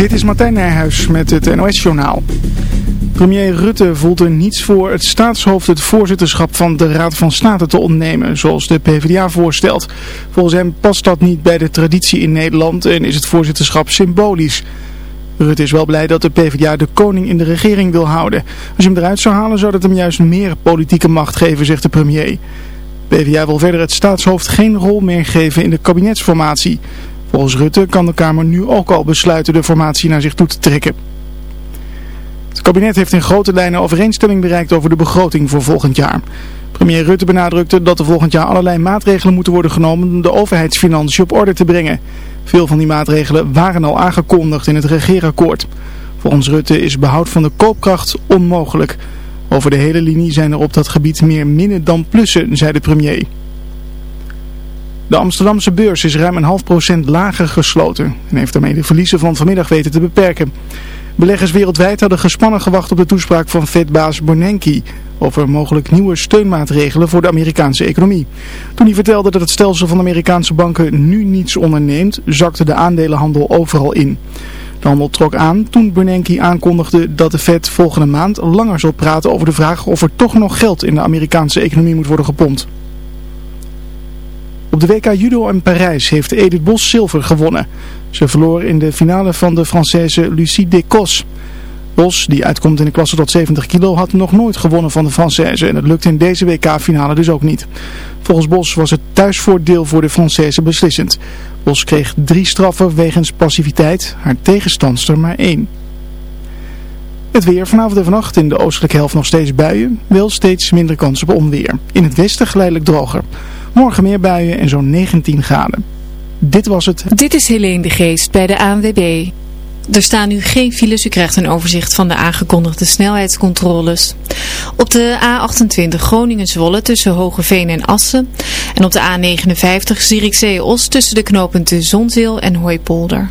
Dit is Martijn Nijhuis met het NOS-journaal. Premier Rutte voelt er niets voor het staatshoofd het voorzitterschap van de Raad van State te ontnemen, zoals de PvdA voorstelt. Volgens hem past dat niet bij de traditie in Nederland en is het voorzitterschap symbolisch. Rutte is wel blij dat de PvdA de koning in de regering wil houden. Als je hem eruit zou halen zou dat hem juist meer politieke macht geven, zegt de premier. PvdA wil verder het staatshoofd geen rol meer geven in de kabinetsformatie. Volgens Rutte kan de Kamer nu ook al besluiten de formatie naar zich toe te trekken. Het kabinet heeft in grote lijnen overeenstemming bereikt over de begroting voor volgend jaar. Premier Rutte benadrukte dat er volgend jaar allerlei maatregelen moeten worden genomen om de overheidsfinanciën op orde te brengen. Veel van die maatregelen waren al aangekondigd in het regeerakkoord. Volgens Rutte is behoud van de koopkracht onmogelijk. Over de hele linie zijn er op dat gebied meer minnen dan plussen, zei de premier. De Amsterdamse beurs is ruim een half procent lager gesloten en heeft daarmee de verliezen van vanmiddag weten te beperken. Beleggers wereldwijd hadden gespannen gewacht op de toespraak van Fed-baas Bernanke over mogelijk nieuwe steunmaatregelen voor de Amerikaanse economie. Toen hij vertelde dat het stelsel van Amerikaanse banken nu niets onderneemt, zakte de aandelenhandel overal in. De handel trok aan toen Bernanke aankondigde dat de Fed volgende maand langer zal praten over de vraag of er toch nog geld in de Amerikaanse economie moet worden gepompt. Op de WK Judo in Parijs heeft Edith Bos zilver gewonnen. Ze verloor in de finale van de Française Lucie Decos. Bos, die uitkomt in de klasse tot 70 kilo, had nog nooit gewonnen van de Française. En dat lukte in deze WK-finale dus ook niet. Volgens Bos was het thuisvoordeel voor de Française beslissend. Bos kreeg drie straffen wegens passiviteit, haar tegenstandster maar één. Het weer vanavond en vannacht in de oostelijke helft nog steeds buien, wel steeds minder kans op onweer. In het westen geleidelijk droger. Morgen meer buien en zo'n 19 graden. Dit was het. Dit is Helene de Geest bij de ANWB. Er staan nu geen files. U krijgt een overzicht van de aangekondigde snelheidscontroles. Op de A28 Groningen-Zwolle tussen Hogeveen en Assen. En op de A59 Zierikzee-Os tussen de knooppunten Zonzeel en Hooipolder.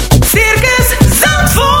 Circus Zandvoort.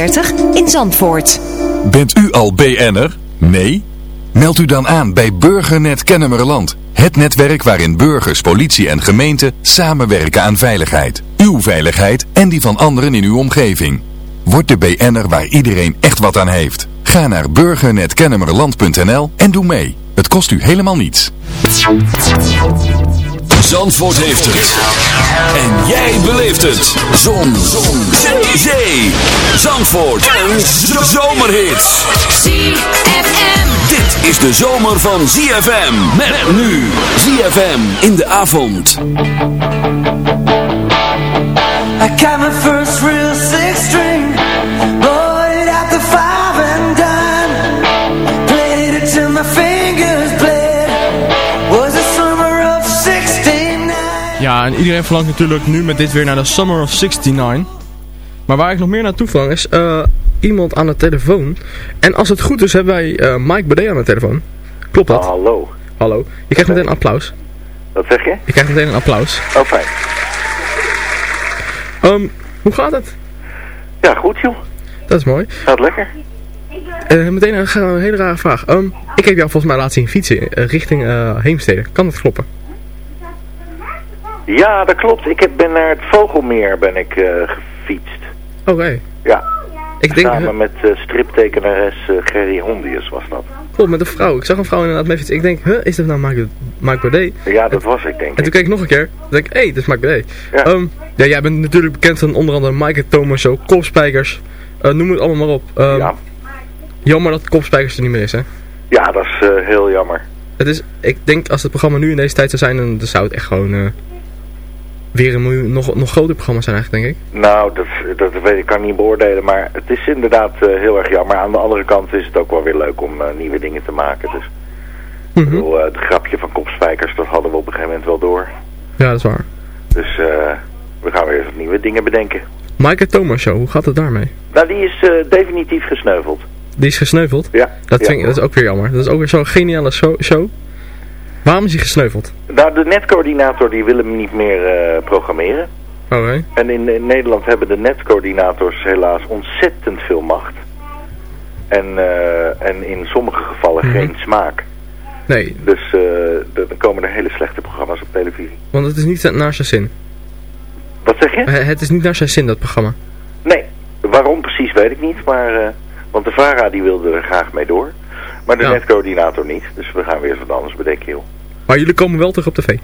in Zandvoort. Bent u al BN'er? Nee? Meld u dan aan bij Burgernet Kennemerland. Het netwerk waarin burgers, politie en gemeente samenwerken aan veiligheid. Uw veiligheid en die van anderen in uw omgeving. Word de BN'er waar iedereen echt wat aan heeft. Ga naar burgernetkennemerland.nl en doe mee. Het kost u helemaal niets. Zandvoort heeft het. En jij beleeft het. Zon. Zon. Zee. Zandvoort. En zomerhits. ZFM. Dit is de zomer van ZFM. Met nu. ZFM in de avond. I got my first real Ja, en iedereen verlangt natuurlijk nu met dit weer naar de Summer of 69. Maar waar ik nog meer naartoe verlang is eh, iemand aan de telefoon. En als het goed is hebben wij eh, Mike Bede aan de telefoon. Klopt dat? Hallo. Hallo. Je krijgt meteen een applaus. Wat zeg je? Je krijgt meteen een applaus. Oh, fijn. Ehm, hoe gaat het? Ja, goed joh. Dat is mooi. Gaat lekker? Eh, meteen een, een hele rare vraag. Ehm, ik heb jou volgens mij laten zien fietsen richting Heemstede. Kan dat kloppen? Ja, dat klopt. Ik heb, ben naar het Vogelmeer ben ik eh, gefietst. Oké. Ja. Ik denk, Samen met eh, striptekenares eh, Gerry Hondius was dat. klopt, met een vrouw. Ik zag een vrouw inderdaad mee fietsen. Ik denk, huh, is dat nou Mike, Mike Baudet? Ja, dat was ik denk En toen keek ik nog een keer. Toen denk ik, hé, hey, dat is Mike Baudet. Ja. Ehm, ja, jij bent natuurlijk bekend van onder andere Mike Thomas Show, Kopspijkers. noem het allemaal maar op. Ehm, Ja. Jammer dat Kopspijkers er niet meer is, hè. ja, dat is heel jammer. Het is, ik denk als het programma nu in deze tijd zou zijn, dan, zou het echt gewoon weer een miljoen, nog, nog groter programma zijn eigenlijk, denk ik. Nou, dat, dat weet ik, kan ik niet beoordelen, maar het is inderdaad eh, heel erg jammer. Aan de andere kant is het ook wel weer leuk om eh, nieuwe dingen te maken. Dus ik Mhm. bedoel, eh, het grapje van kopspijkers, dat hadden we op een gegeven moment wel door. Ja, dat is waar. Dus eh, we gaan weer nieuwe dingen bedenken. Mike Thomas Show, hoe gaat het daarmee? Nou, die is definitief gesneuveld. Die is gesneuveld. Ja. Dat, ja. vind ik, dat is ook weer jammer. Dat is ook weer zo'n geniale show. Waarom is hij gesneuveld? Nou, de netcoördinator die wil hem niet meer eh, programmeren. Oké. En in, in Nederland hebben de netcoördinators helaas ontzettend veel macht. En, eh, en in sommige gevallen Mhm. geen smaak. Nee, Dus eh, dan komen er hele slechte programma's op televisie. want het is niet naar zijn zin. Wat zeg je? Het is niet naar zijn zin, dat programma. Nee, waarom precies weet ik niet. Maar, want de VARA die wilde er graag mee door. Maar de Ja. netcoördinator niet. Dus we gaan weer eens wat anders bedenken, joh. Maar jullie komen wel terug op tv.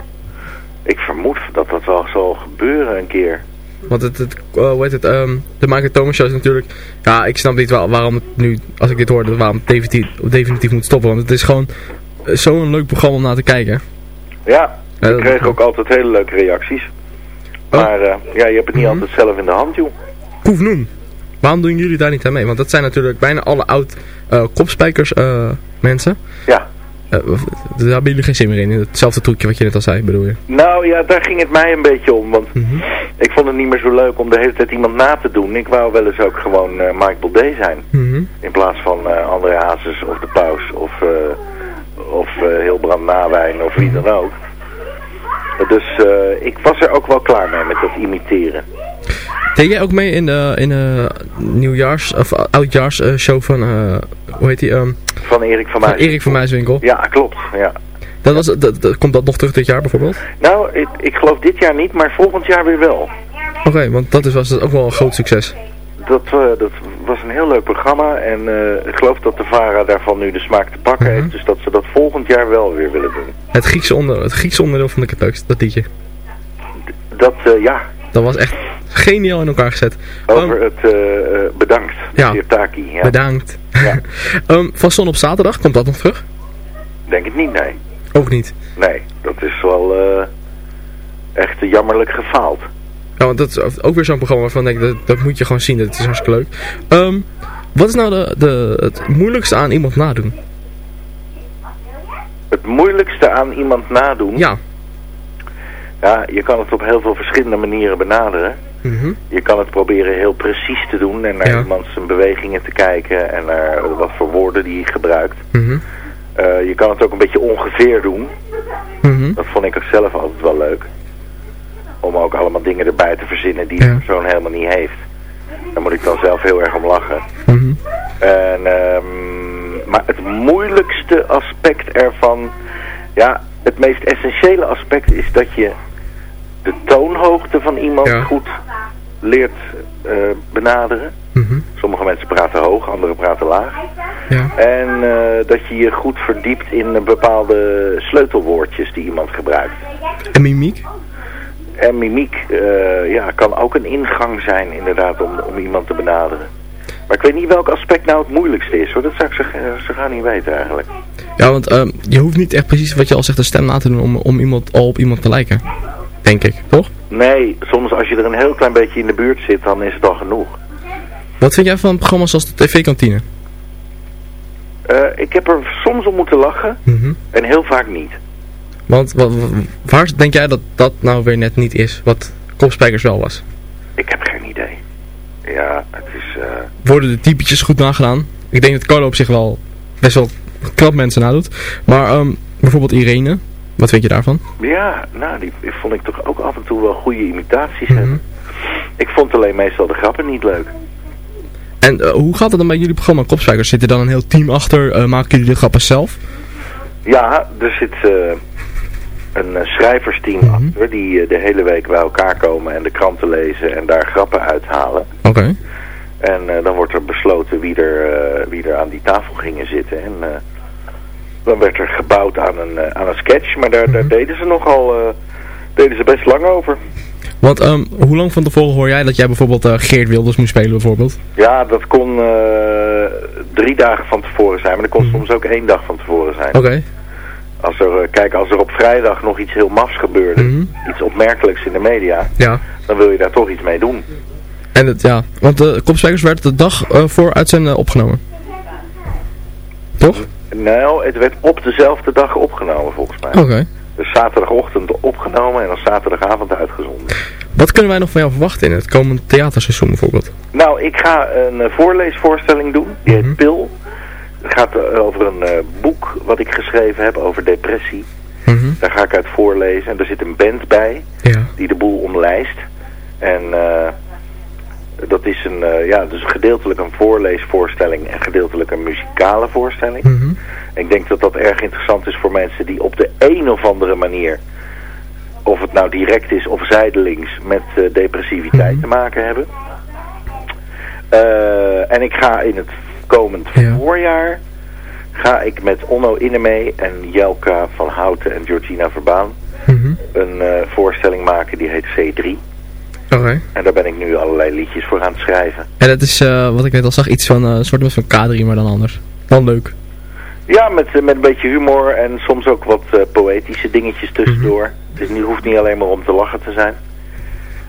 Ik vermoed dat dat wel zal gebeuren een keer. Want het, het eh, hoe heet het, ehm, de Michael Thomas Show is natuurlijk... Ja, ik snap niet waar- waarom het nu, als ik dit hoor, dat waarom het definitief, definitief moet stoppen. Want het is gewoon eh, zo'n leuk programma om naar te kijken. Ja, ik dat- kreeg ook altijd hele leuke reacties. Oh. Maar eh, ja, je hebt het niet Mhm. altijd zelf in de hand, joh. Koef Noen. Waarom doen jullie daar niet aan mee? Want dat zijn natuurlijk bijna alle oud eh kopspijkers eh, mensen. Ja. Eh, daar hebben jullie geen zin meer in. in Hetzelfde trucje wat je net al zei, bedoel je? Nou ja, daar ging het mij een beetje om. Want Mhm. ik vond het niet meer zo leuk om de hele tijd iemand na te doen. Ik wou wel eens ook gewoon eh Michael Day zijn. Mhm. In plaats van André Hazes of de Paus of, of Hilbrand Nawijn of wie dan ook. Dus ik was er ook wel klaar mee met dat imiteren. Deed jij ook mee in de, in de nieuwjaars, of oudjaars eh, show van, eh, hoe heet die, ehm, Van Erik van van Muis. Erik van Muiswinkel? Ja, klopt. Ja. Dat was, dat, dat- komt dat nog terug dit jaar bijvoorbeeld? Nou, ik, ik geloof dit jaar niet, maar volgend jaar weer wel. Oké, want dat is, was ook wel een groot succes. Dat, eh, dat was een heel leuk programma en eh, ik geloof dat de VARA daarvan nu de smaak te pakken Mhm. heeft. Dus dat ze dat volgend jaar wel weer willen doen. Het Griekse, onder, het Griekse onderdeel vond ik het leukst, dat liedje. Dat, eh, ja, Dat was echt geniaal in elkaar gezet. over het eh, eh, bedankt, Ja. Taki. Ja. Bedankt. Ja. Ehm, van Zon op zaterdag, komt dat nog terug? Denk het niet, nee. Ook niet. Nee, dat is wel eh, echt jammerlijk gefaald. Ja, want dat is ook weer zo'n programma waarvan ik denk, dat, dat moet je gewoon zien, dat is hartstikke leuk. Ehm, wat is nou de, de, het moeilijkste aan iemand nadoen? Het moeilijkste aan iemand nadoen, Ja. ja, je kan het op heel veel verschillende manieren benaderen. Mhm. Je kan het proberen heel precies te doen en naar Ja. iemand zijn bewegingen te kijken en naar wat voor woorden die hij gebruikt. Mhm. Eh, je kan het ook een beetje ongeveer doen. Mhm. Dat vond ik ook zelf altijd wel leuk. Om ook allemaal dingen erbij te verzinnen die Ja. de persoon helemaal niet heeft. Daar moet ik dan zelf heel erg om lachen. En, ehm, maar het moeilijkste aspect ervan, ja, het meest essentiële aspect is dat je de toonhoogte van iemand Ja. goed leert eh, benaderen. Mhm. Sommige mensen praten hoog, anderen praten laag. Ja. En eh, dat je je goed verdiept in bepaalde sleutelwoordjes die iemand gebruikt. En mimiek? En mimiek eh, ja, kan ook een ingang zijn inderdaad om, om iemand te benaderen. Maar ik weet niet welk aspect nou het moeilijkste is hoor. Dat zou ik zo, zo gaan niet weten eigenlijk. Ja, want ehm, je hoeft niet echt precies wat je al zegt, een stem na te doen om, om iemand, al op iemand te lijken. Denk ik, toch? Nee, soms als je er een heel klein beetje in de buurt zit, dan is het al genoeg. Wat vind jij van programma's zoals de tv-kantine? Eh, ik heb er soms om moeten lachen Mhm. en heel vaak niet. Want wa- wa- waar denk jij dat dat nou weer net niet is, wat Kopspijkers wel was? Ik heb geen idee. Ja, het is... eh, Worden de typetjes goed nagedaan? Ik denk dat Carlo op zich wel best wel knap mensen nadoet. Maar ehm, bijvoorbeeld Irene, wat vind je daarvan? Ja, nou, die, die vond ik toch ook af en toe wel goede imitaties Mhm. hebben. Ik vond alleen meestal de grappen niet leuk. En eh, hoe gaat het dan bij jullie programma Kopspijkers? Zit er dan een heel team achter? Eh, maken jullie de grappen zelf? Ja, er zit eh, een schrijversteam achter die de hele week bij elkaar komen en de kranten lezen en daar grappen uithalen. Oké. En dan wordt er besloten wie er, wie er aan die tafel gingen zitten. En dan werd er gebouwd aan een, eh, aan een sketch, maar daar, daar deden ze nogal eh, deden ze best lang over. Want ehm, hoe lang van tevoren hoor jij dat jij bijvoorbeeld eh, Geert Wilders moest spelen bijvoorbeeld? Ja, dat kon drie dagen van tevoren zijn, maar dat kon soms ook één dag van tevoren zijn. Oké. Als er, kijk, als er op vrijdag nog iets heel mafs gebeurde, iets opmerkelijks in de media, Ja. dan wil je daar toch iets mee doen. En het, ja, want de Kopspijkers werd de dag voor uitzenden opgenomen. Toch? Nou, het werd op dezelfde dag opgenomen volgens mij. Oké. Dus zaterdagochtend opgenomen en dan zaterdagavond uitgezonden. Wat kunnen wij nog van jou verwachten in het komende theaterseizoen bijvoorbeeld? Nou, ik ga een eh, voorleesvoorstelling doen. Die heet Pil. Het gaat eh, over een eh, boek wat ik geschreven heb over depressie. Daar ga ik uit voorlezen. En er zit een band bij Ja. die de boel omlijst. En eh, dat is een, eh, ja, dus gedeeltelijk een voorleesvoorstelling en gedeeltelijk een muzikale voorstelling. En ik denk dat dat erg interessant is voor mensen die op de een of andere manier, of het nou direct is of zijdelings, met eh, depressiviteit te maken hebben. Eh, en ik ga in het komend voorjaar, ga ik met Onno Innemee en Jelka van Houten en Georgina Verbaan een eh, voorstelling maken die heet C3. Oké. En daar ben ik nu allerlei liedjes voor aan het schrijven. En dat is, eh, wat ik net al zag, iets van, eh, een soort van K3, maar dan anders. Dan leuk. Ja, met, eh, met een beetje humor en soms ook wat eh, poëtische dingetjes tussendoor. Het is niet, hoeft niet alleen maar om te lachen te zijn.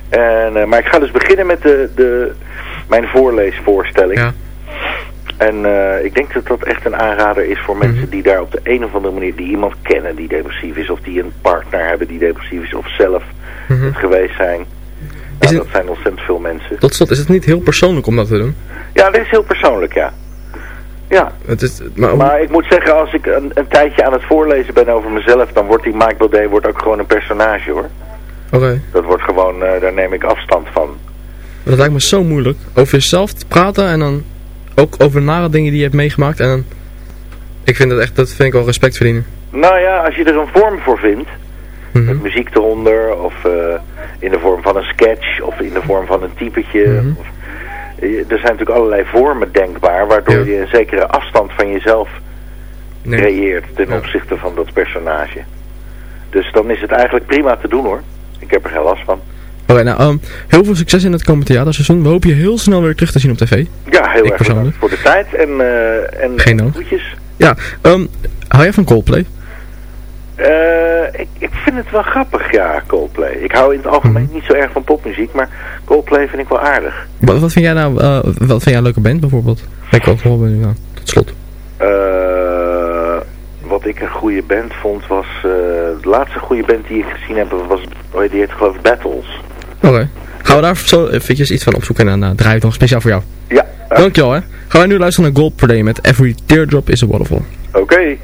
En, eh, maar ik ga dus beginnen met de, de, mijn voorleesvoorstelling. En eh, ik denk dat dat echt een aanrader is voor mensen die daar op de een of andere manier, die iemand kennen die depressief is, of die een partner hebben die depressief is, of zelf het geweest zijn. Nou, dat zijn ontzettend veel mensen. Tot slot, is het niet heel persoonlijk om dat te doen? Ja, dit is heel persoonlijk, ja. Ja. Het is, maar, Maar ik moet zeggen, als ik een, een tijdje aan het voorlezen ben over mezelf, dan wordt die Mike Baudet wordt ook gewoon een personage hoor. Oké. Dat wordt gewoon, eh, daar neem ik afstand van. Dat lijkt me zo moeilijk. Over jezelf te praten en dan ook over nare dingen die je hebt meegemaakt. En dan, ik vind dat echt, dat vind ik wel respect verdienen. Nou ja, als je er een vorm voor vindt, met muziek eronder, of eh, in de vorm van een sketch, of in de vorm van een typetje. of, eh, er zijn natuurlijk allerlei vormen denkbaar, waardoor je een zekere afstand van jezelf creëert ten opzichte van dat personage. Dus dan is het eigenlijk prima te doen hoor. Ik heb er geen last van. Oké, nou, ehm, heel veel succes in het komende theaterseizoen. We hopen je heel snel weer terug te zien op tv. Ja, heel Ik erg persoonlijk. voor de tijd en, eh en Geen dank. Ja, ehm, hou jij van Coldplay? Eh, ik, ik vind het wel grappig, ja, Coldplay. Ik hou in het algemeen Mhm. niet zo erg van popmuziek, maar Coldplay vind ik wel aardig. Wat, wat vind jij nou, eh, wat vind jij een leuke band bijvoorbeeld? Ook wel benieuwd naar, tot slot. Eh, wat ik een goede band vond was... eh, de laatste goede band die ik gezien heb was... heet Die heet geloof ik Battles. Oké. Gaan we daar zo eventjes iets van opzoeken en dan uh, draai ik nog speciaal voor jou. Ja. Dankjewel hè. Gaan wij nu luisteren naar Coldplay met Every Teardrop is a Waterfall. Oké.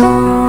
In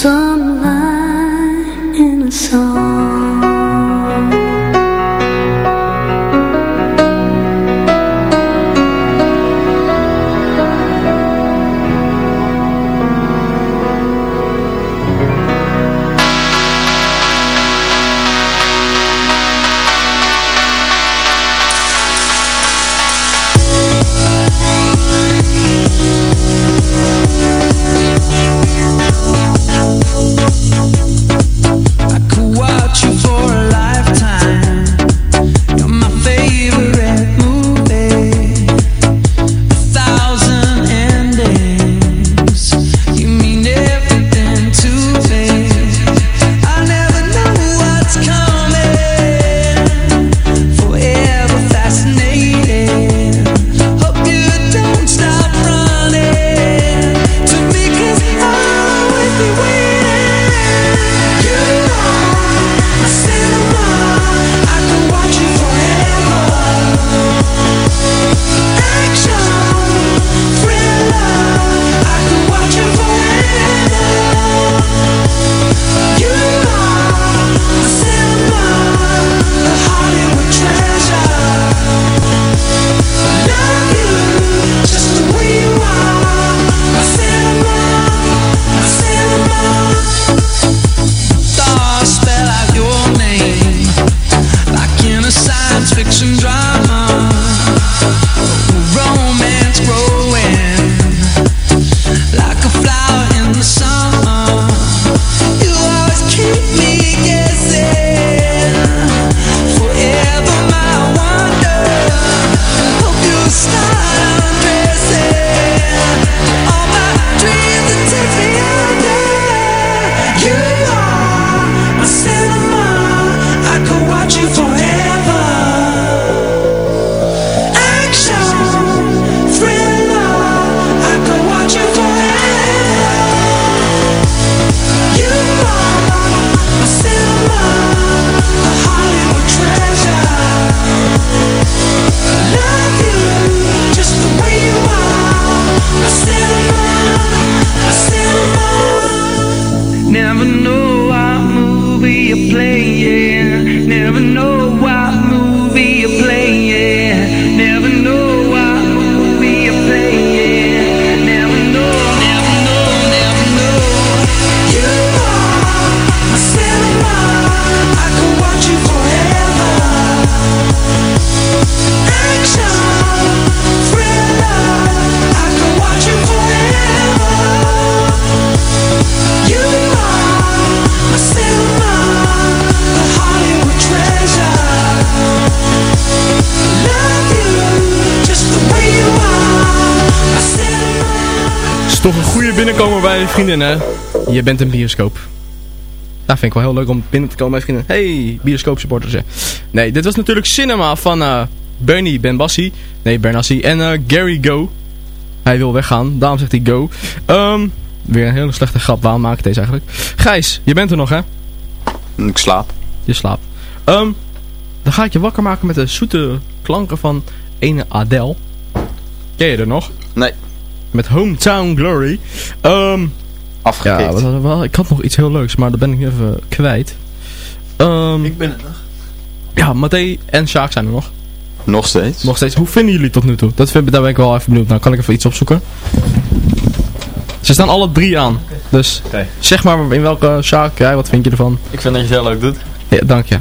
sunlight in a song. Vriendinnen. Je bent een bioscoop. Dat vind ik wel heel leuk om binnen te komen bij vrienden. Hey, bioscoop supporters. hè. Nee, dit was natuurlijk Cinema van eh Bernie Benbassi. Nee, Bernassi. En eh, Gary Go. Hij wil weggaan, daarom zegt hij go. Ehm, weer een hele slechte grap. Waarom maak ik deze eigenlijk? Gijs, je bent er nog hè? Ik slaap. Je slaapt. Ehm, dan ga ik je wakker maken met de zoete klanken van ene Adele. Ken je er nog? Nee. Met Hometown Glory. Ehm Afgekikt. Ja, wat hadden we wel? ik had nog iets heel leuks, maar dat ben ik nu even kwijt. Ehm Ik ben het nog. ja, Matthé en Sjaak zijn er nog. Nog steeds. Nog steeds. Hoe vinden jullie tot nu toe? Dat vind, daar ben ik wel even benieuwd naar. Kan ik even iets opzoeken? Ze staan alle drie aan. Dus Oké. zeg maar in welke Sjaak, jij, wat vind je ervan? Ik vind dat je het heel leuk doet. Ja, dank je.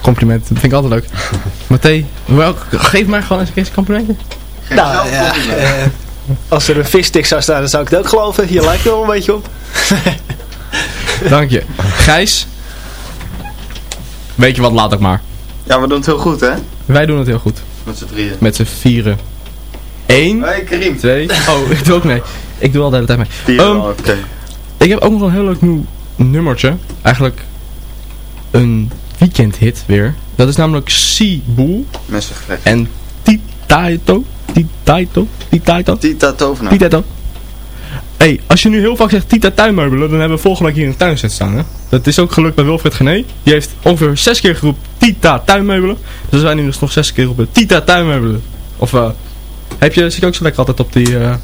Compliment, dat vind ik altijd leuk. Matthé, welk, geef mij gewoon eens een keer een complimentje. Nou ja, eh, als er een visstick zou staan, dan zou ik het ook geloven. Hier lijkt het wel een beetje op. Dank je. Gijs? Weet je wat, laat ook maar. Ja, we doen het heel goed, hè? Wij doen het heel goed. Met z'n drieën. Met z'n vieren. Eén, Hey, Karim. twee. Oh, ik doe ook mee. Ik doe al de hele tijd mee. Vier Ehm, al, oké. Ik heb ook nog een heel leuk nieuw nummertje. Eigenlijk een weekendhit weer. Dat is namelijk Seabull Messengevecht. en Titaito. Titaito? Titaito? Tita Tovenaar. Titaito. hey, als je nu heel vaak zegt Tita tuinmeubelen, dan hebben we volgende week hier een tuinset staan. Hè? Dat is ook gelukt bij Wilfred Gené. Die heeft ongeveer zes keer geroepen Tita tuinmeubelen. Dus wij nu dus nog zes keer roepen Tita tuinmeubelen. Of eh, heb je, zit je ook zo lekker altijd op die eh,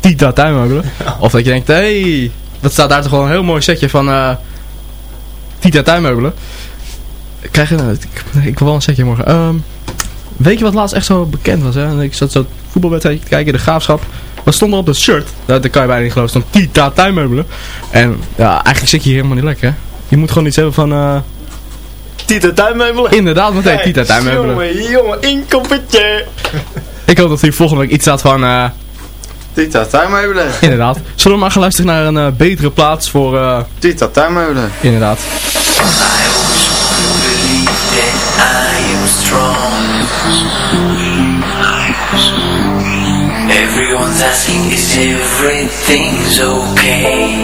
Tita tuinmeubelen? Of dat je denkt, hé, hey, dat staat daar toch wel een heel mooi setje van eh, Tita tuinmeubelen. Ik krijg een, ik, ik wil wel een setje morgen. Ehm, weet je wat laatst echt zo bekend was? Hè? En Ik zat zo voetbalwedstrijd te kijken, de graafschap. Wat stond er op het shirt? Dat, dat kan je bijna niet geloven. Stond Tita tuinmeubelen. En ja, eigenlijk zit je hier helemaal niet lekker. hè. Je moet gewoon iets hebben van... eh Tita tuinmeubelen. inderdaad, meteen Tita tuinmeubelen. Jongen, jongen, inkoppertje. Ik hoop dat hier volgende week iets staat van... eh Tita Tuinmeubelen. inderdaad. Zullen we maar gaan luisteren naar een eh, betere plaats voor... eh Tita Tuinmeubelen. inderdaad. I am strong. Everyone's asking, is everything's okay?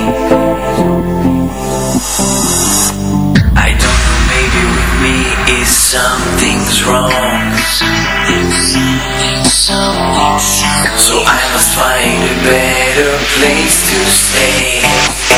I don't know, maybe with me is something's wrong. So I must find a better place to stay.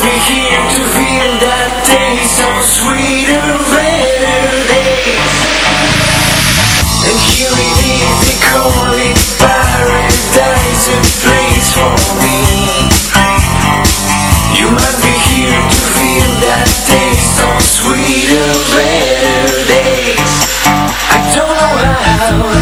To feel that taste so sweet and day. And here it is, they call it paradise, a place for me. You must be here to feel that taste so sweet and don't Come on!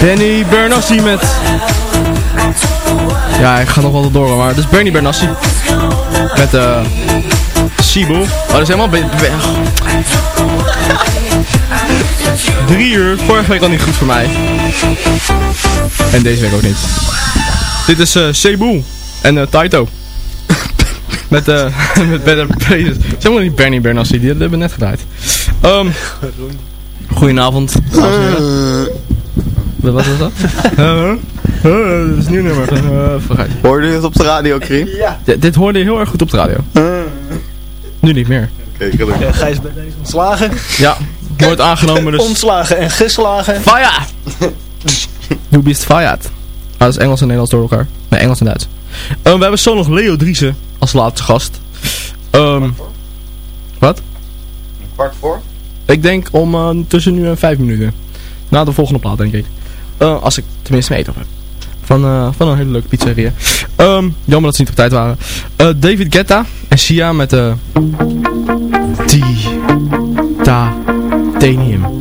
Benny Bernassi met... Ja, ik ga nog wel door, maar het is Bernie Bernassi. Met eh... Sibo. Oh, dat is helemaal... be- Drie uur. Vorige week al niet goed voor mij. En deze week ook niet. Dit is Cebu en eh Taito. met eh met Better Places. Zeg maar niet Bernie Bernassi, die hebben we net gedraaid. Ehm goedenavond. Wat was dat? Eh, eh, dat is een nieuw nummer. Uh, vooruit. Hoorde je het op de radio, Krim? Ja. D- dit hoorde je heel erg goed op de radio. Nu niet meer. Oké. Ja, Gijs bij deze ontslagen. Ja, wordt aangenomen dus... Ontslagen en geslagen. Fire! Du bist fired. Ah, dat is Engels en Nederlands door elkaar. Nee, Engels en Duits. Eh, we hebben zo nog Leo Driessen als laatste gast. Ehm wat? Kwart voor? Ik denk om eh, tussen nu en vijf minuten. Na de volgende plaat, denk ik. Eh, als ik tenminste mee eten heb. Van, eh, van een hele leuke pizzeria. Ehm, jammer dat ze niet op tijd waren. Eh, David Guetta en Sia met de... Titanium.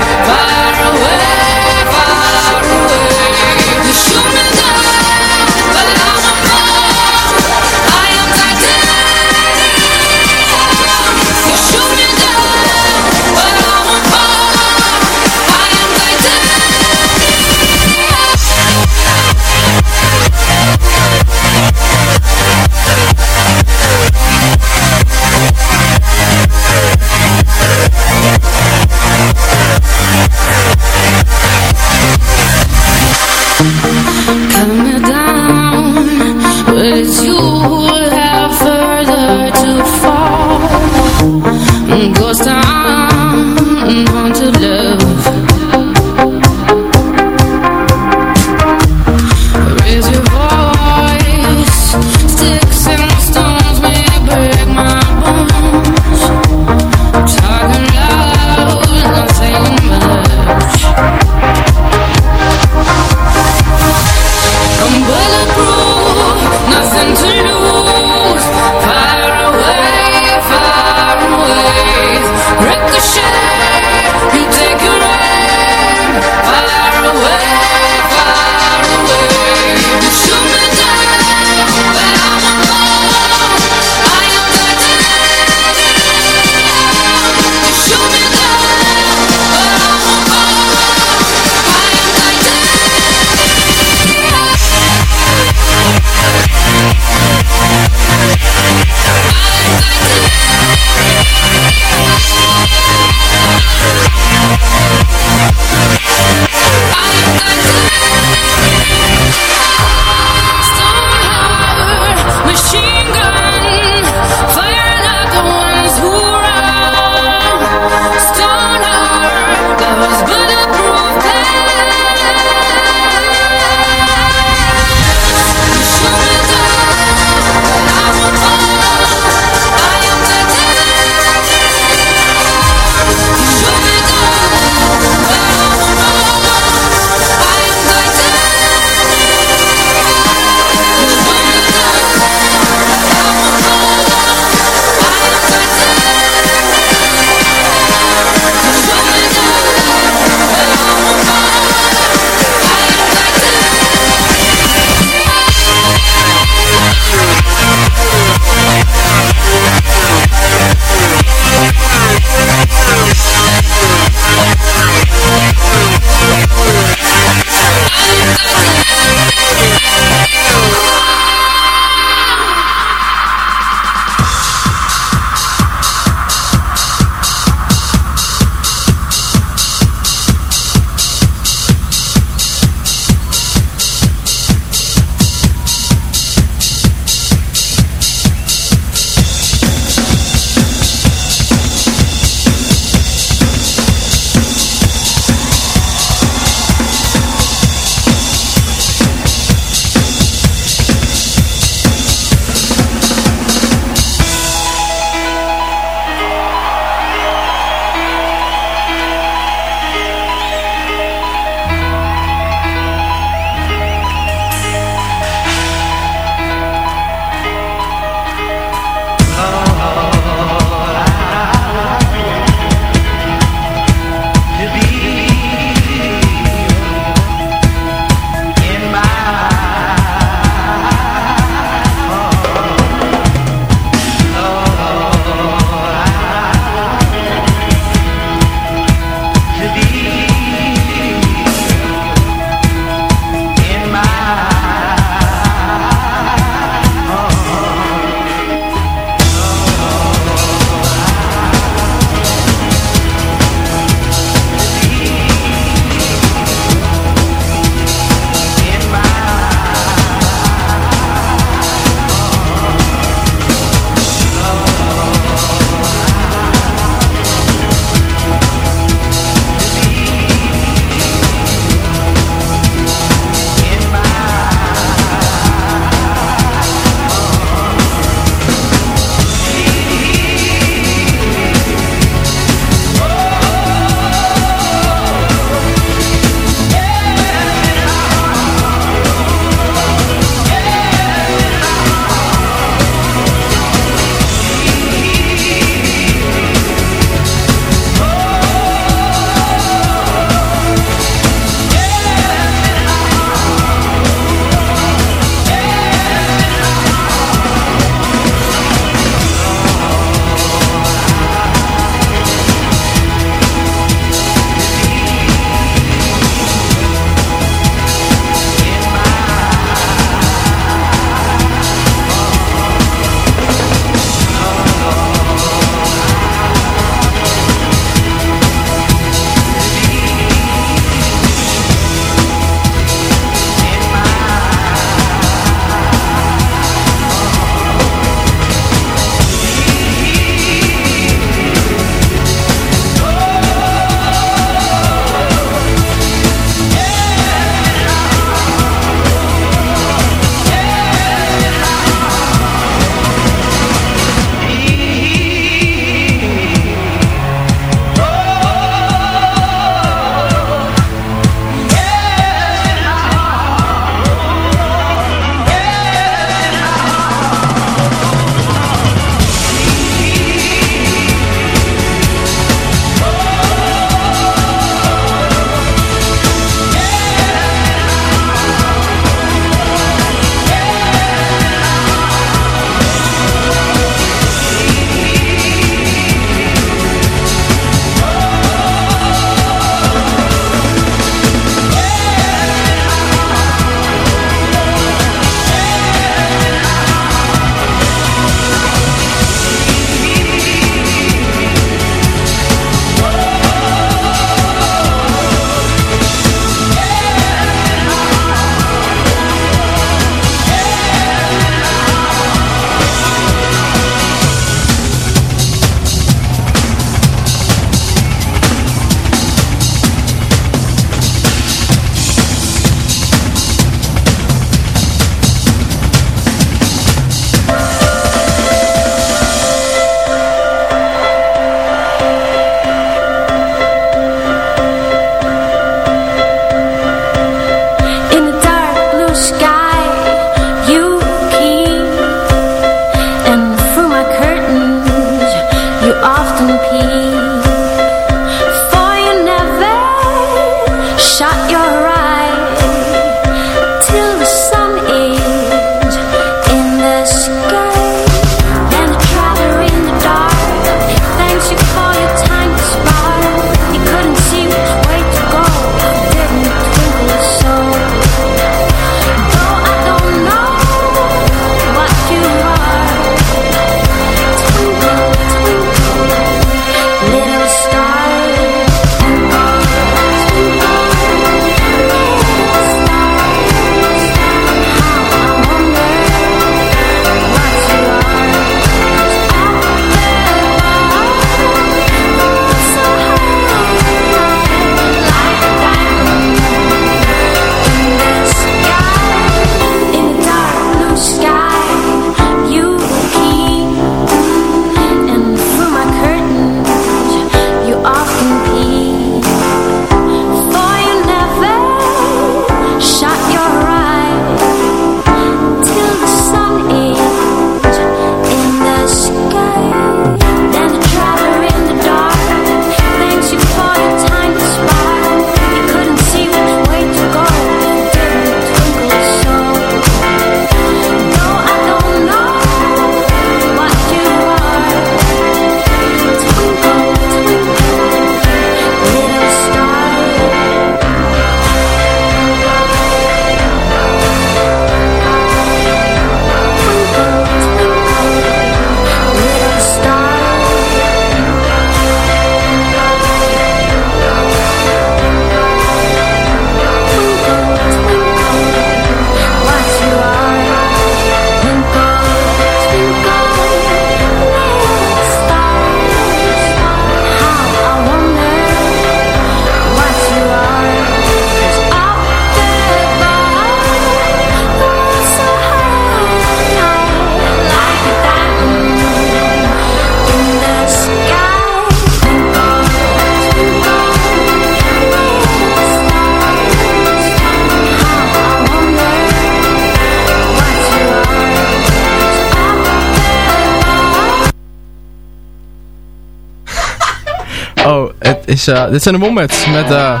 Oh, het is, eh, dit zijn de Wombats met eh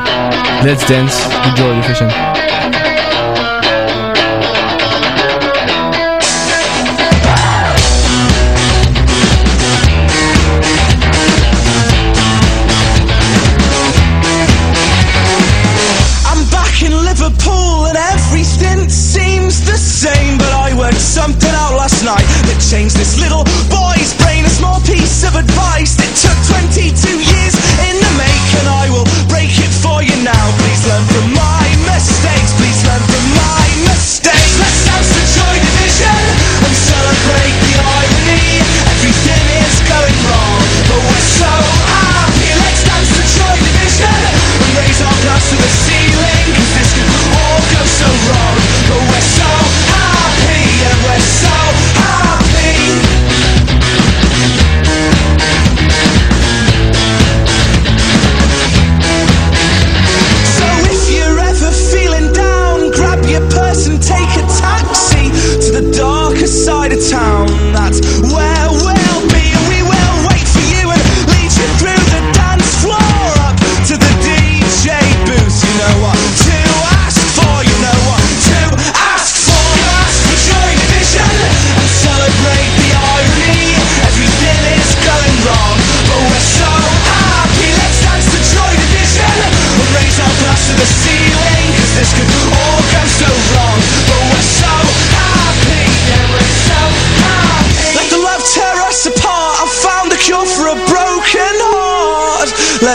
Let's Dance, The Joy Division. I'm back in Liverpool and everything seems the same. But I worked something out last night that changed this little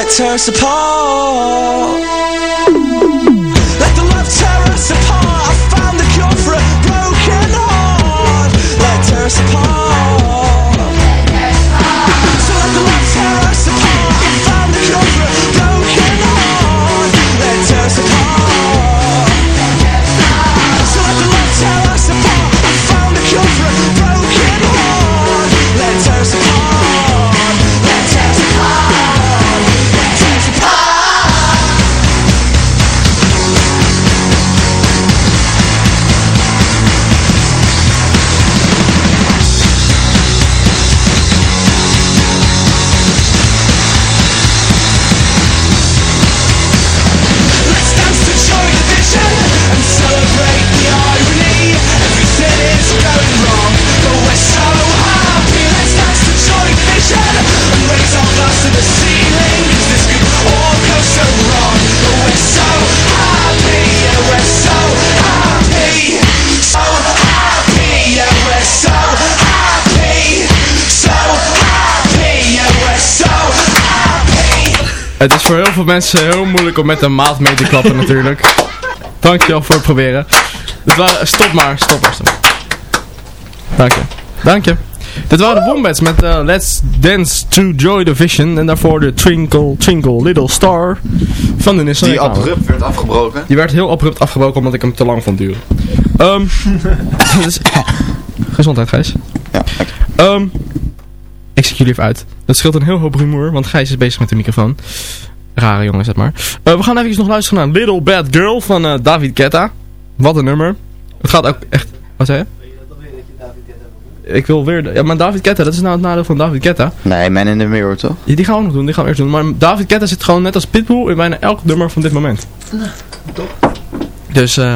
turns to Paul. Het is voor heel veel mensen heel moeilijk om met een maat mee te klappen natuurlijk. Dankjewel voor het proberen. Dit waren, stop maar, stop maar, stop. Dank je. Dank je. Dit waren de Wombats met eh, Let's Dance to Joy Division. En daarvoor de Twinkle Twinkle Little Star van de Nissan Die abrupt werd afgebroken. Die werd heel abrupt afgebroken omdat ik hem te lang vond duren. Ehm gezondheid Gijs. Ja, Ehm ik zet jullie even uit. Dat scheelt een heel hoop rumoer, want Gijs is bezig met de microfoon. Rare jongen, zeg maar. Eh, we gaan even nog luisteren naar Little Bad Girl van eh, David Guetta. Wat een nummer. Het gaat ook echt... Wat zei je? Ik wil weer... Ja, maar David Guetta, dat is nou het nadeel van David Guetta. Nee, Man in the Mirror toch? Ja, die gaan we ook nog doen, die gaan we eerst doen. Maar David Guetta zit gewoon net als Pitbull in bijna elk nummer van dit moment. Dus eh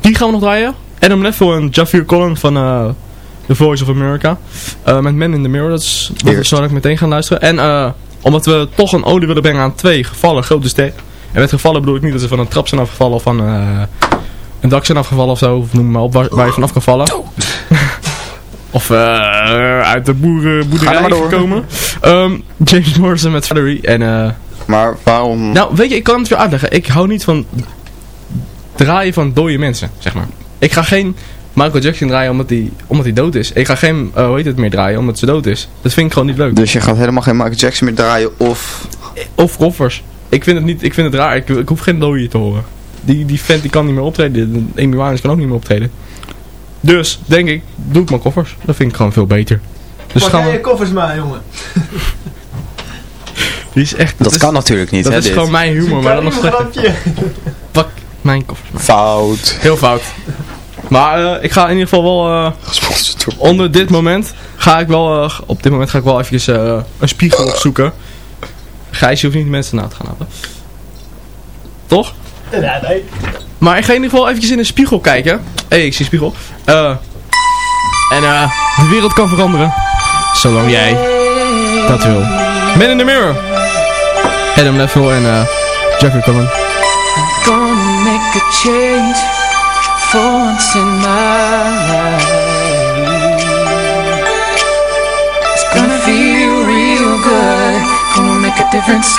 die gaan we nog draaien. Adam Leffel en Javier Collin van eh The Voice of America. Eh, met Man in the Mirror, dat is wat zo ik meteen gaan luisteren. En eh omdat we toch een ode willen brengen aan twee gevallen grote sterren. En met gevallen bedoel ik niet dat ze van een trap zijn afgevallen of van eh, een dak zijn afgevallen of zo. Of noem maar op waar, waar je vanaf kan vallen. of eh, uit de boeren, Ga boerderij maar door. gekomen. Ehm, James Morrison met Valerie. En. Maar waarom... Nou, weet je, ik kan het weer uitleggen. Ik hou niet van draaien van dode mensen, zeg maar. Ik ga geen Michael Jackson draaien omdat hij omdat hij dood is. Ik ga geen, eh, hoe heet het, meer draaien omdat ze dood is. Dat vind ik gewoon niet leuk. Dus je gaat helemaal geen Michael Jackson meer draaien of... Of koffers. Ik vind het, niet, ik vind het raar. Ik, ik hoef geen dode te horen. Die, die vent die kan niet meer optreden. Amy Winehouse kan ook niet meer optreden. Dus, denk ik, doe ik mijn koffers. Dat vind ik gewoon veel beter. Dus Pak gaan jij je we... koffers maar, jongen. Die is echt... Dat is- kan natuurlijk niet, Dat hè, is dit. gewoon mijn humor, maar dan nog. Pak mijn koffers maar. Fout. Heel fout. Maar eh, ik ga in ieder geval wel... eh, Gesponsord door... onder dit moment ga ik wel... eh, op dit moment ga ik wel eventjes eh, een spiegel opzoeken. Gijs, je hoeft niet mensen na te gaan helpen. Toch? Nee, nee. Maar ik ga in ieder geval eventjes in de spiegel kijken. Hé, hey, ik zie een spiegel. Eh en eh, de wereld kan veranderen. Zolang jij dat wil. Man in the Mirror. Adam Leffel en eh Jeffrey Cohen. Gonna make a change for once in my life. It's gonna feel real good. Gonna make a difference.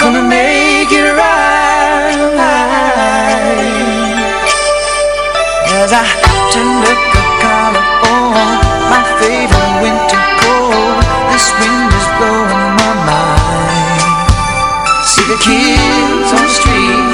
Gonna make it right. As I turn the collar on my favorite winter coat. This wind is blowing my mind. See the kids on the street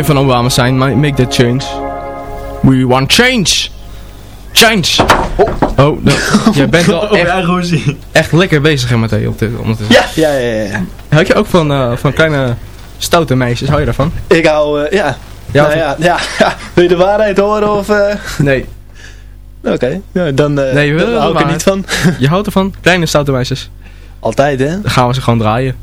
campagne van Obama zijn. ma- Make that change. We want change. Change. Oh, de- jij bent wel Oh, echt, echt lekker bezig hè, Matteo, op dit ondertussen. Ja, ja, ja, ja. Hou je ook van, eh, van kleine stoute meisjes? Hou je daarvan? Ik hou, eh, ja. Ja, nou, ja, ja, ja. Wil je de waarheid horen of... eh? Nee. Oké, ja, dan, Nee, dan hou ik er niet van. Je houdt ervan? Kleine stoute meisjes. Altijd, hè? Dan gaan we ze gewoon draaien.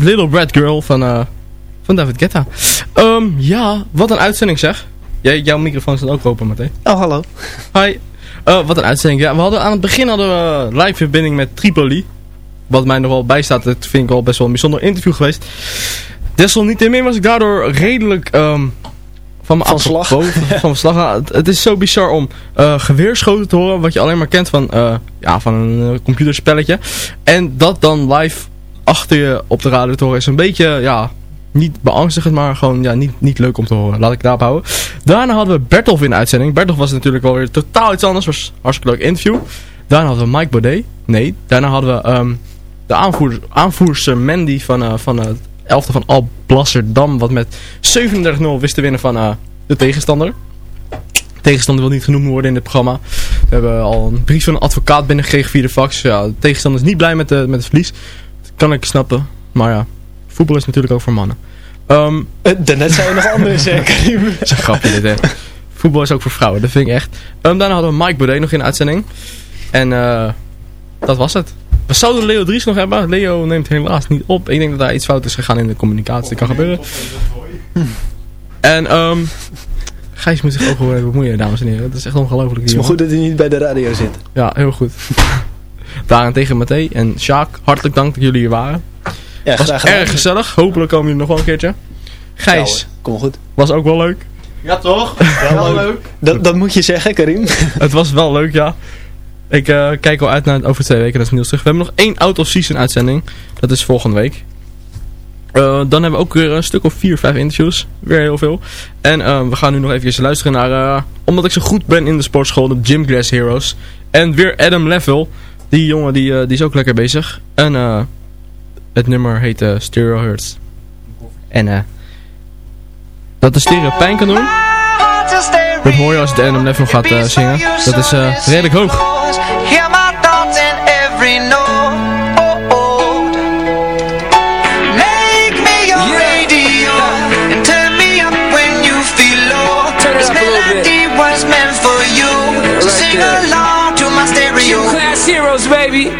Is Little Red Girl van, eh, van David Guetta. Ehm, ja, wat een uitzending zeg. Jij, jouw microfoon staat ook open, Matthé. Oh, hallo. Hi. Eh, wat een uitzending. Ja, we hadden aan het begin hadden we live verbinding met Tripoli. Wat mij nog wel bijstaat. Dat vind ik wel best wel een bijzonder interview geweest. Desalniettemin was ik daardoor redelijk ehm, van mijn Van slag. boven, van mijn slag. Ja, het, het is zo bizar om eh, geweerschoten te horen. Wat je alleen maar kent van, ja, van een computerspelletje. En dat dan live achter je op de radio te horen is een beetje, ja, niet beangstigend, maar gewoon ja, niet, niet leuk om te horen. Laat ik het daarop houden. Daarna hadden we Bertolf in de uitzending. Bertolf was natuurlijk wel weer totaal iets anders. was hartstikke leuk interview. Daarna hadden we Mike Baudet. Nee, daarna hadden we ehm, de aanvoer, aanvoerster Mandy van, eh, van het elfte van Alblasserdam. Wat met 37-0 wist te winnen van eh, de tegenstander. Tegenstander wil niet genoemd worden in dit programma. We hebben al een brief van een advocaat binnengekregen via de fax. Ja, de tegenstander is niet blij met, de, met het verlies. Kan ik snappen. Maar ja, voetbal is natuurlijk ook voor mannen. Ehm Eh, Daarnet zei je nog anders, hè, Karim? dat is een grapje dit, hè. Voetbal is ook voor vrouwen, dat vind ik echt. Ehm, daarna hadden we Mike Baudet nog in de uitzending. En eh dat was het. We zouden Leo Dries nog hebben. Leo neemt helaas niet op. Ik denk dat daar iets fout is gegaan in de communicatie. Dat kan gebeuren. En ehm Gijs moet zich ook even bemoeien, dames en heren. Dat is echt ongelooflijk. Het is maar goed dat hij niet bij de radio zit. Ja, heel goed. Daarentegen Matthé en Sjaak, hartelijk dank dat jullie hier waren. Ja, was graag gedaan. erg gezellig. Hopelijk komen jullie nog wel een keertje. Gijs, Ja, kom goed. was ook wel leuk. Ja, toch? Wel leuk. Dat, dat moet je zeggen, Karim. Het was wel leuk, ja. Ik eh, kijk al uit naar over twee weken, dat is nieuws terug. We hebben nog één out of season uitzending. Dat is volgende week. Eh, dan hebben we ook weer een stuk of vier, vijf interviews. Weer heel veel. En eh, we gaan nu nog even luisteren naar... eh, omdat ik zo goed ben in de sportschool, de Gym Grass Heroes. En weer Adam Level. Die jongen die, eh, die is ook lekker bezig. En eh, het nummer heet eh, Stereo Hertz. En dat de stereo pijn kan doen... Dat hoor je als de Adam Level gaat zingen. Dat is redelijk hoog. Heroes, baby.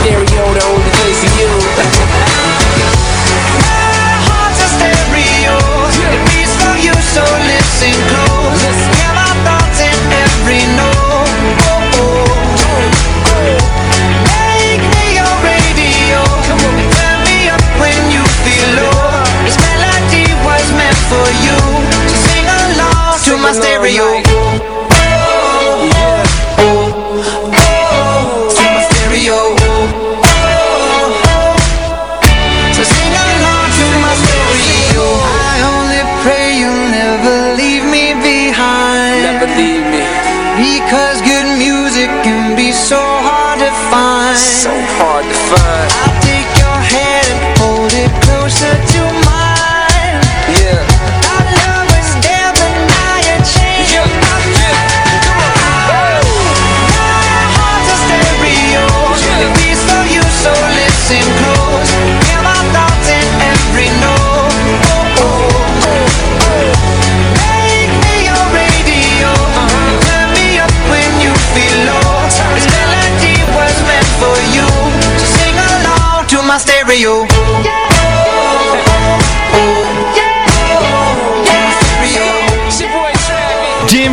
stereo, the only place for you heart's a stereo. It beats for you, so listen close. Hear my thoughts in every note. Oh, oh. oh. Make me your radio. Turn me up when you feel low. This melody was meant for you. So sing along to my stereo. fine.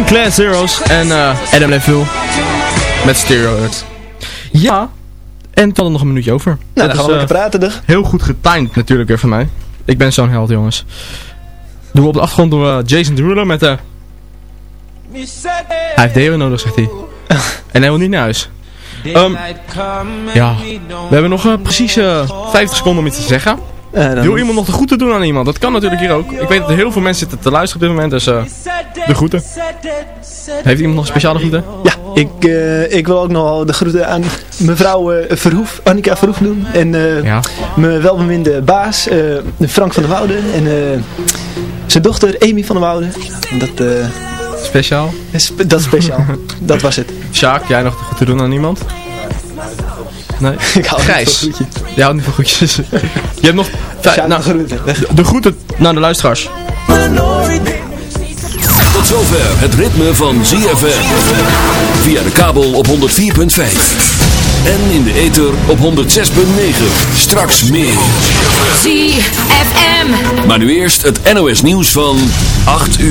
Class Zeros en eh, Adam Leville met Stereo Hurt. Ja, en dan nog een minuutje over. Nou, dan gaan we lekker praten, toch? Heel goed getimed natuurlijk weer van mij. Ik ben zo'n held, jongens. Doen we op de achtergrond doen we Jason Derulo met de... Hij heeft delen nodig, zegt hij. en hij wil niet naar huis. Ehm, ja, we hebben nog eh, precies eh, 50 seconden om iets te zeggen. Dan- Wil iemand nog de groeten doen aan iemand? Dat kan natuurlijk hier ook. Ik weet dat er heel veel mensen zitten te luisteren op dit moment, dus eh, de groeten. Heeft iemand nog speciale groeten? Ja, ik, eh, ik wil ook nog de groeten aan mevrouw eh, Verhoef, Annika Verhoef doen. En eh, mijn welbeminde baas, eh, Frank van der Woude. En eh, zijn dochter, Amy van der Woude. Dat, eh, Speciaal? dat is speciaal. dat was het. Sjaak, jij nog de groeten doen aan iemand? Nee? Ik hou niet Gijs. van groetje. Jij houdt niet van groetjes. Je hebt nog... Nou, de groeten. de, de groeten naar de luisteraars. Tot zover het ritme van ZFM. Via de kabel op 104.5. En in de ether op 106.9. Straks meer. ZFM. Maar nu eerst het NOS nieuws van 8 uur.